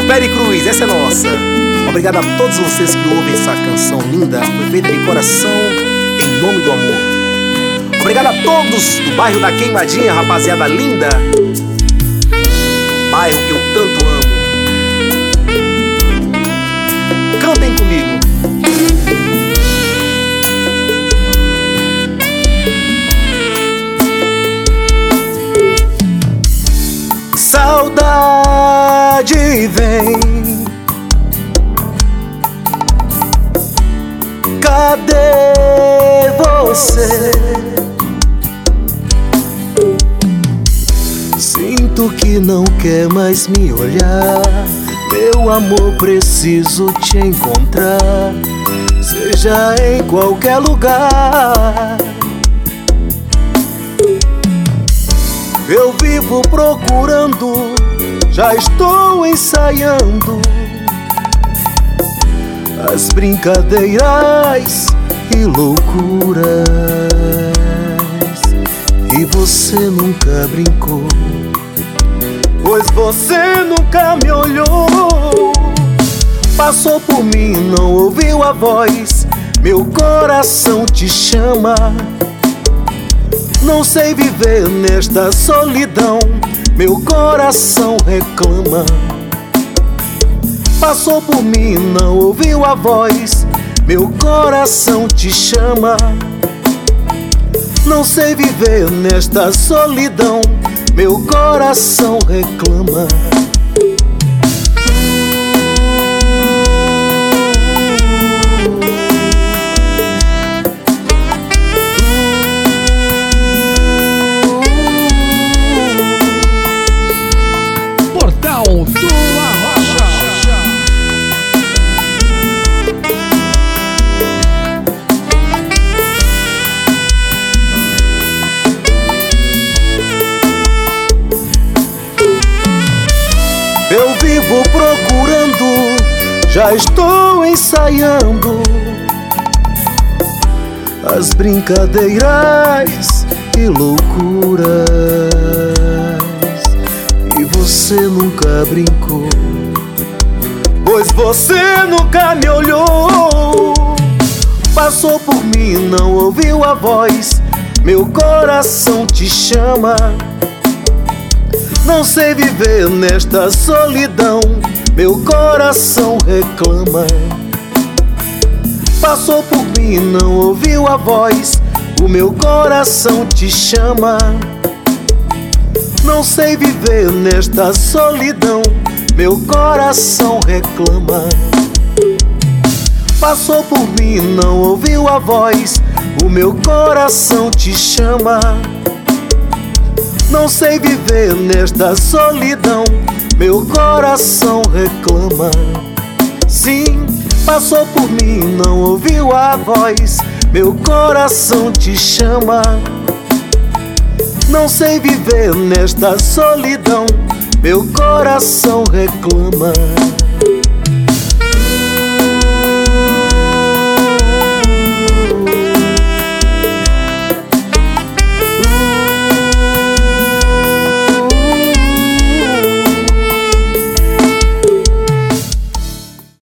do Pericruz, essa é nossa. Obrigado a todos vocês que ouvem essa canção linda. Foi feita de coração, em nome do amor. Obrigado a todos do bairro da Queimadinha, rapaziada linda. Bairro que eu tanto amo. Cantem comigo. Saudade vem Cadê você? Sinto que não quer mais me olhar. Meu amor, preciso te encontrar. Seja em qualquer lugar. Eu vivo procurando, já estou ensaiando as brincadeiras e loucuras. E você nunca brincou, pois você nunca me olhou. Passou por mim, não ouviu a voz, meu coração te chama. Não sei viver nesta solidão, meu coração reclama. Passou por mim, não ouviu a voz, meu coração te chama. Não sei viver nesta solidão, meu coração reclama. Do Arrocha. Eu vivo procurando, já estou ensaiando as brincadeiras e loucuras. Você nunca brincou, pois você nunca me olhou. Passou por mim, não ouviu a voz, meu coração te chama. Não sei viver nesta solidão, meu coração reclama. Passou por mim, não ouviu a voz, o meu coração te chama. Não sei viver nesta solidão, meu coração reclama. Passou por mim, não ouviu a voz, o meu coração te chama. Não sei viver nesta solidão, meu coração reclama. Sim, passou por mim, não ouviu a voz, meu coração te chama. Não sei viver nesta solidão, meu coração reclama.